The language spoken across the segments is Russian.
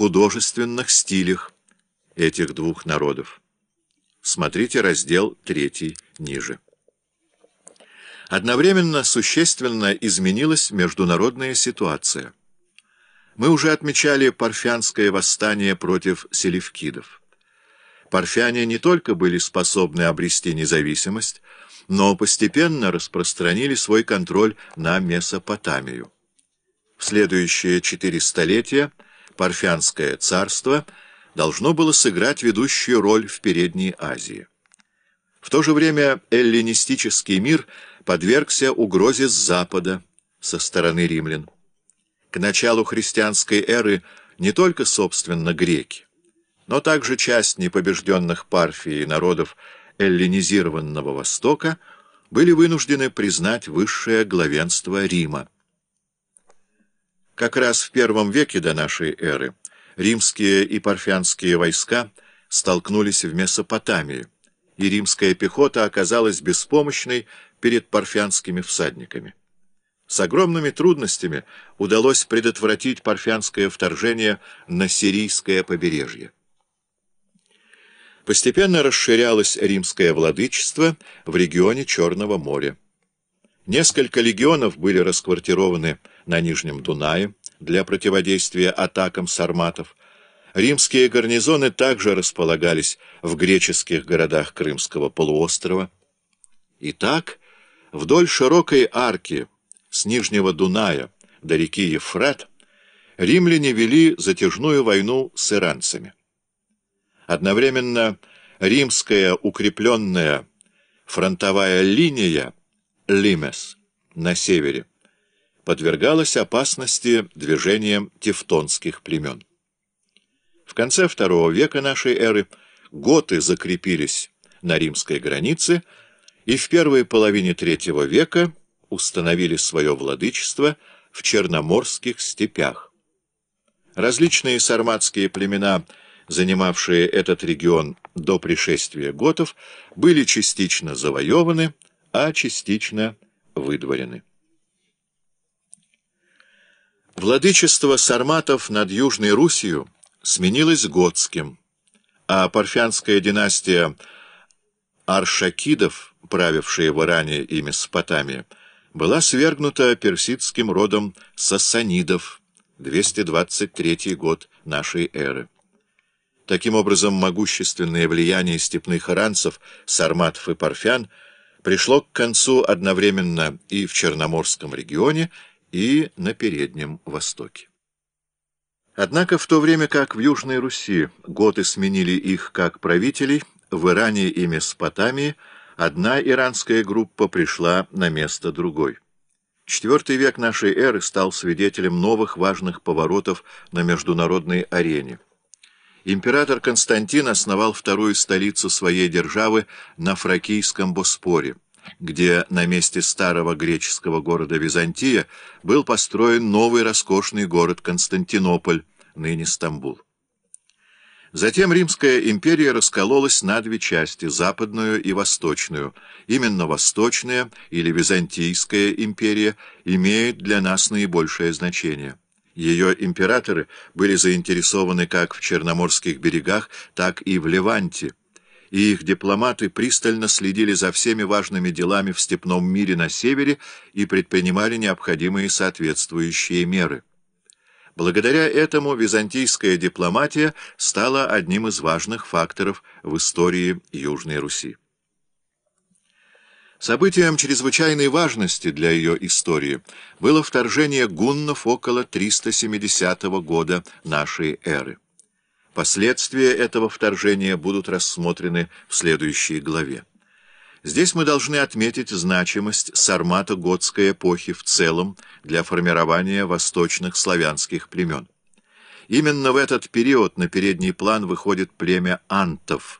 художественных стилях этих двух народов. Смотрите раздел 3 ниже. Одновременно существенно изменилась международная ситуация. Мы уже отмечали парфянское восстание против селевкидов. Парфяне не только были способны обрести независимость, но постепенно распространили свой контроль на Месопотамию. В следующие четыре столетия Парфянское царство должно было сыграть ведущую роль в Передней Азии. В то же время эллинистический мир подвергся угрозе с запада, со стороны римлян. К началу христианской эры не только, собственно, греки, но также часть непобежденных Парфии народов эллинизированного Востока были вынуждены признать высшее главенство Рима. Как раз в первом веке до нашей эры римские и парфянские войска столкнулись в Месопотамии, и римская пехота оказалась беспомощной перед парфянскими всадниками. С огромными трудностями удалось предотвратить парфянское вторжение на сирийское побережье. Постепенно расширялось римское владычество в регионе Черного моря. Несколько легионов были расквартированы на Нижнем Дунае для противодействия атакам сарматов. Римские гарнизоны также располагались в греческих городах Крымского полуострова. Итак, вдоль широкой арки с Нижнего Дуная до реки Ефрат римляне вели затяжную войну с иранцами. Одновременно римская укрепленная фронтовая линия Лимес на севере подвергалась опасности движением тевтонских племен. В конце II века нашей эры готы закрепились на римской границе и в первой половине III века установили свое владычество в Черноморских степях. Различные сарматские племена, занимавшие этот регион до пришествия готов, были частично завоеваны, а частично выдворены. Владычество сарматов над Южной Русью сменилось готским, а парфянская династия Аршакидов, правившая в Иране и Месопотамии, была свергнута персидским родом сасанидов, 223 год нашей эры. Таким образом, могущественное влияние степных иранцев, сарматов и парфян пришло к концу одновременно и в Черноморском регионе, и на Переднем Востоке. Однако в то время как в Южной Руси готы сменили их как правителей, в Иране и Месопотамии одна иранская группа пришла на место другой. Четвертый век нашей эры стал свидетелем новых важных поворотов на международной арене. Император Константин основал вторую столицу своей державы на Фракийском Боспоре, где на месте старого греческого города Византия был построен новый роскошный город Константинополь, ныне Стамбул. Затем Римская империя раскололась на две части, западную и восточную. Именно восточная или Византийская империя имеет для нас наибольшее значение. Ее императоры были заинтересованы как в Черноморских берегах, так и в Леванте, и их дипломаты пристально следили за всеми важными делами в степном мире на севере и предпринимали необходимые соответствующие меры. Благодаря этому византийская дипломатия стала одним из важных факторов в истории Южной Руси. Событием чрезвычайной важности для ее истории было вторжение гуннов около 370 года нашей эры. Последствия этого вторжения будут рассмотрены в следующей главе. Здесь мы должны отметить значимость сармато-готской эпохи в целом для формирования восточных славянских племен. Именно в этот период на передний план выходит племя антов –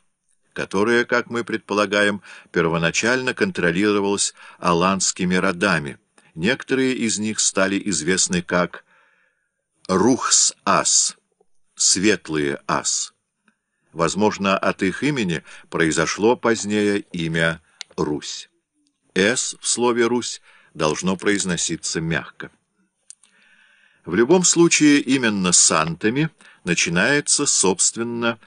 которое, как мы предполагаем, первоначально контролировалось аланскими родами. Некоторые из них стали известны как Рухс-Ас, Светлые Ас. Возможно, от их имени произошло позднее имя Русь. «С» в слове «Русь» должно произноситься мягко. В любом случае, именно сантами начинается, собственно,